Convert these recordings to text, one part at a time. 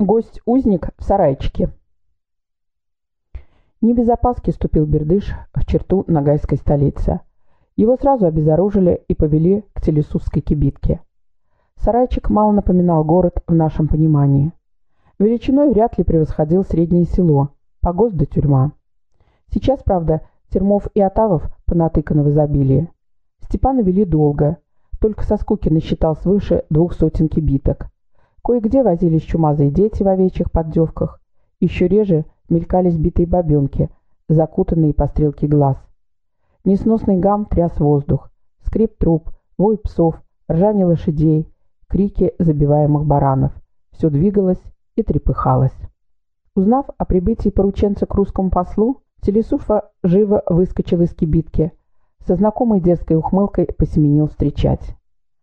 Гость-узник в сарайчике. Не без опаски ступил Бердыш в черту Ногайской столицы. Его сразу обезоружили и повели к Телесусской кибитке. Сарайчик мало напоминал город в нашем понимании. Величиной вряд ли превосходил среднее село, погост до тюрьма. Сейчас, правда, термов и отавов понатыкано в изобилии. Степана вели долго, только со скуки насчитал свыше двух сотен кибиток. Кое-где возились чумазые дети в овечьих поддевках, еще реже мелькались битые бабенки, закутанные по стрелке глаз. Несносный гам тряс воздух, скрип труб, вой псов, ржание лошадей, крики забиваемых баранов. Все двигалось и трепыхалось. Узнав о прибытии порученца к русскому послу, Телесуфа живо выскочил из кибитки, со знакомой детской ухмылкой посеменил встречать.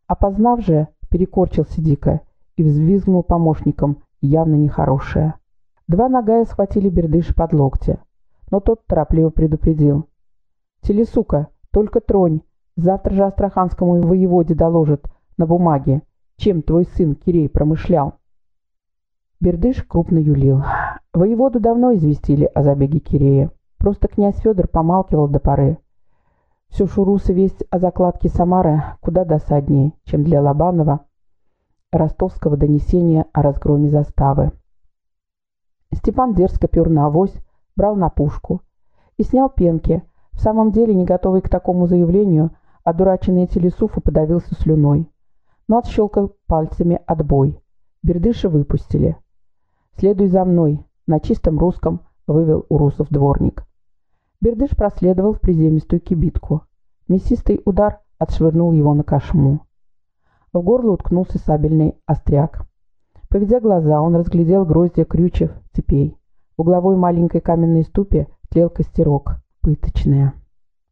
Опознав же, перекорчился дико и взвизгнул помощником, явно нехорошее. Два ногая схватили бердыш под локти, но тот торопливо предупредил. «Телесука, только тронь, завтра же астраханскому воеводе доложит на бумаге, чем твой сын Кирей промышлял». Бердыш крупно юлил. Воеводу давно известили о забеге Кирея. Просто князь Федор помалкивал до поры. Все шурусы весть о закладке Самары куда досаднее, чем для Лобанова ростовского донесения о разгроме заставы. Степан дерзко пер на авось, брал на пушку и снял пенки, в самом деле не готовый к такому заявлению, одураченный телесуфа подавился слюной. Но отщелкал пальцами отбой. Бердыши выпустили. «Следуй за мной», — на чистом русском вывел Урусов дворник. Бердыш проследовал в приземистую кибитку. Мясистый удар отшвырнул его на кошму. В горло уткнулся сабельный остряк. Поведя глаза, он разглядел гроздья крючев, цепей. В угловой маленькой каменной ступе тлел костерок. Пыточная.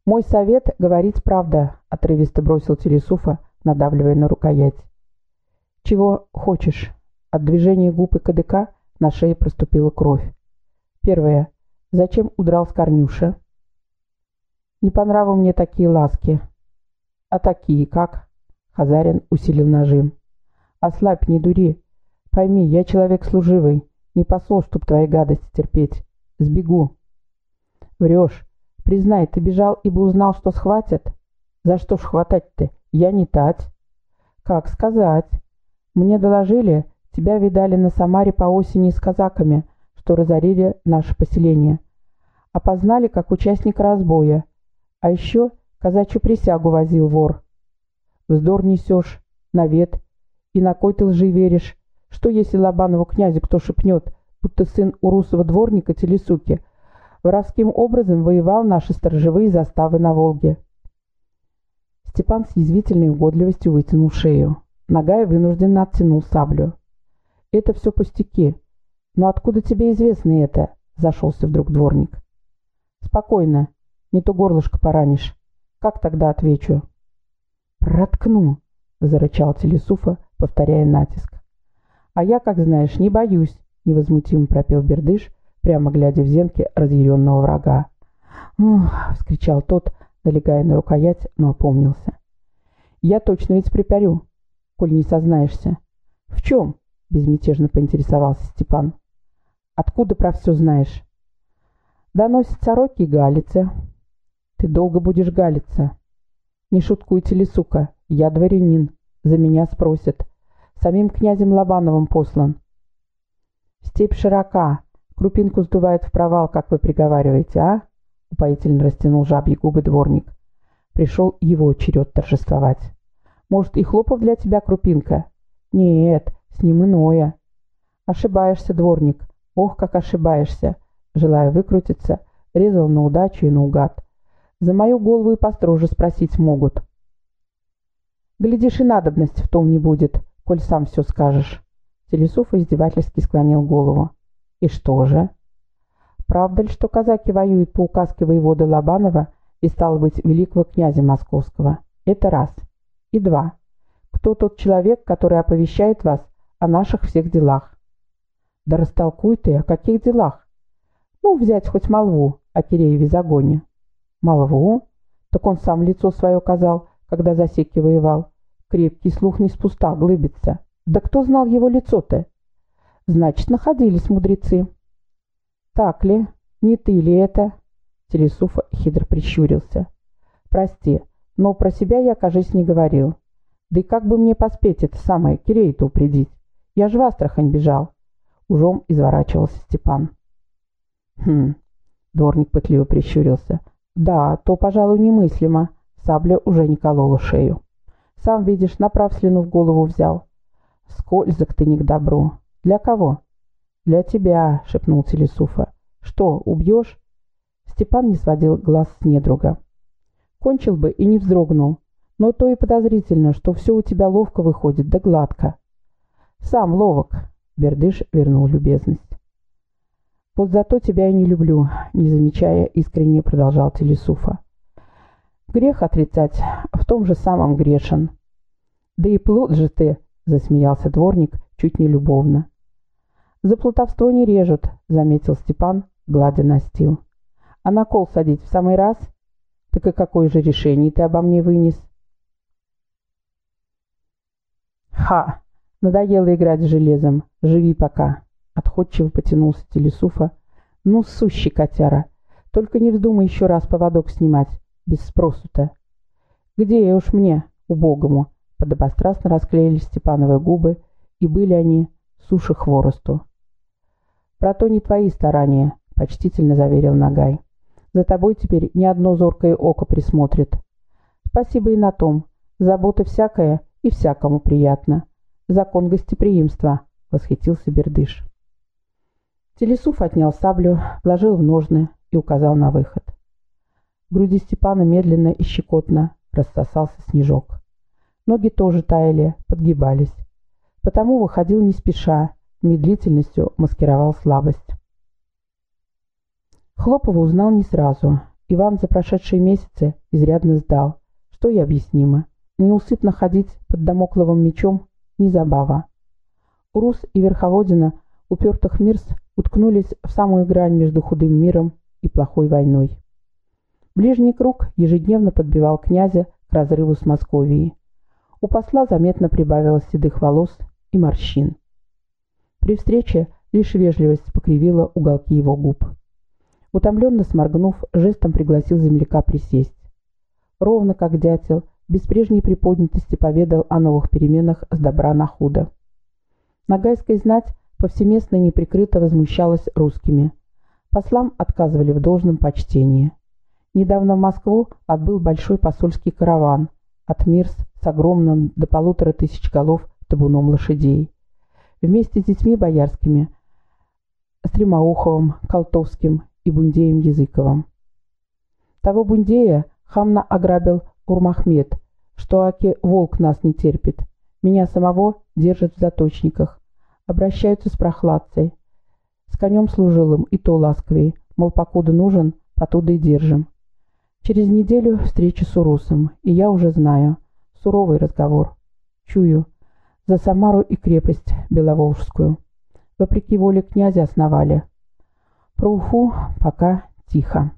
«Мой совет — говорить правда», — отрывисто бросил Телесуфа, надавливая на рукоять. «Чего хочешь?» От движения губ и кадыка на шее проступила кровь. Первое. Зачем удрал с Корнюша? Не по нраву мне такие ласки. А такие как? Хазарин усилил нажим. Ослабь, не дури. Пойми, я человек служивый. Не посол, чтоб твои гадости терпеть. Сбегу. Врешь. Признай, ты бежал, ибо узнал, что схватят? За что ж хватать-то? Я не тать. Как сказать? Мне доложили, тебя видали на Самаре по осени с казаками — что разорили наше поселение. Опознали как участника разбоя. А еще казачью присягу возил вор. Вздор несешь, навет, и на кой ты лжи веришь? Что если Лобанову князю кто шепнет, будто сын урусова дворника Телесуки воровским образом воевал наши сторожевые заставы на Волге? Степан с язвительной угодливостью вытянул шею. Ногая вынужденно оттянул саблю. «Это все пустяки. «Но откуда тебе известно это?» — зашелся вдруг дворник. «Спокойно, не то горлышко поранишь. Как тогда отвечу?» «Проткну!» — зарычал Телесуфа, повторяя натиск. «А я, как знаешь, не боюсь», — невозмутимо пропел Бердыш, прямо глядя в зенки разъяренного врага. «Ух!» — вскричал тот, налегая на рукоять, но опомнился. «Я точно ведь припарю, коль не сознаешься». «В чем?» — безмятежно поинтересовался Степан. Откуда про все знаешь? Доносят сороки и галицы. Ты долго будешь галиться. Не шуткуйте ли, сука, я дворянин. За меня спросят. Самим князем Лобановым послан. Степь широка. Крупинку сдувает в провал, как вы приговариваете, а? Упоительно растянул жабьи губы дворник. Пришел его черед торжествовать. Может, и хлопов для тебя крупинка? Нет, с ним иное. Ошибаешься, дворник. Ох, как ошибаешься. Желая выкрутиться, резал на удачу и наугад. За мою голову и построже спросить могут. Глядишь, и надобности в том не будет, коль сам все скажешь. Телесуф издевательски склонил голову. И что же? Правда ли, что казаки воюют по указке воевода Лобанова и, стало быть, великого князя Московского? Это раз. И два. Кто тот человек, который оповещает вас о наших всех делах? Да растолкуй ты, о каких делах? Ну, взять хоть молву о Кирееве загоне. Молву? Так он сам лицо свое казал, когда засеки воевал. Крепкий слух не с пуста глыбится. Да кто знал его лицо-то? Значит, находились мудрецы. Так ли? Не ты ли это? Телесуфа хитро прищурился. Прости, но про себя я, кажись, не говорил. Да и как бы мне поспеть это самое Кирей-то упредить? Я же в Астрахань бежал. Ужом изворачивался Степан. Хм, дворник пытливо прищурился. Да, то, пожалуй, немыслимо. Сабля уже не колола шею. Сам видишь, направ слюну в голову взял. Скользок ты не к добру. Для кого? Для тебя, шепнул Телесуфа. Что, убьешь? Степан не сводил глаз с недруга. Кончил бы и не вздрогнул. Но то и подозрительно, что все у тебя ловко выходит, да гладко. Сам ловок, Бердыш вернул любезность. Вот зато тебя я не люблю, не замечая, искренне продолжал Телесуфа. Грех отрицать, в том же самом грешен. Да и плут же ты, засмеялся дворник, чуть не любовно. За плутовство не режут, заметил Степан, гладя настил. А на кол садить в самый раз? Так и какое же решение ты обо мне вынес? Ха! Надоело играть с железом. Живи пока. Отходчиво потянулся Телесуфа. Ну, сущий котяра. Только не вздумай еще раз поводок снимать. Без спросу-то. Где я уж мне, убогому? Подобострастно расклеили Степановы губы, и были они суши хворосту. «Про то не твои старания», — почтительно заверил Нагай. «За тобой теперь ни одно зоркое око присмотрит. Спасибо и на том. Забота всякая и всякому приятно. Закон гостеприимства», — восхитился Бердыш. Телесуф отнял саблю, вложил в ножны и указал на выход. В груди Степана медленно и щекотно рассосался снежок. Ноги тоже таяли, подгибались. Потому выходил не спеша, медлительностью маскировал слабость. Хлопова узнал не сразу. Иван за прошедшие месяцы изрядно сдал, что и объяснимо. Неусыпно ходить под домокловым мечом – не забава. Урус и Верховодина, упертых мирс, уткнулись в самую грань между худым миром и плохой войной. Ближний круг ежедневно подбивал князя к разрыву с Московией. У посла заметно прибавилось седых волос и морщин. При встрече лишь вежливость покривила уголки его губ. Утомленно сморгнув, жестом пригласил земляка присесть. Ровно как дятел, без прежней приподнятости поведал о новых переменах с добра на худо. Ногайская знать повсеместно неприкрыто возмущалась русскими. Послам отказывали в должном почтении. Недавно в Москву отбыл большой посольский караван от Мирс с огромным до полутора тысяч голов табуном лошадей. Вместе с детьми боярскими, Стремоуховым, Колтовским и Бундеем Языковым. Того Бундея хамно ограбил Урмахмед, что Аки волк нас не терпит. Меня самого держат в заточниках. Обращаются с прохладцей. С конем служилым и то ласковее, мол, покуда нужен, потуда и держим. Через неделю встреча с Урусом, и я уже знаю. Суровый разговор. Чую. За Самару и крепость Беловолжскую. Вопреки воле князя основали. Про Уфу пока тихо.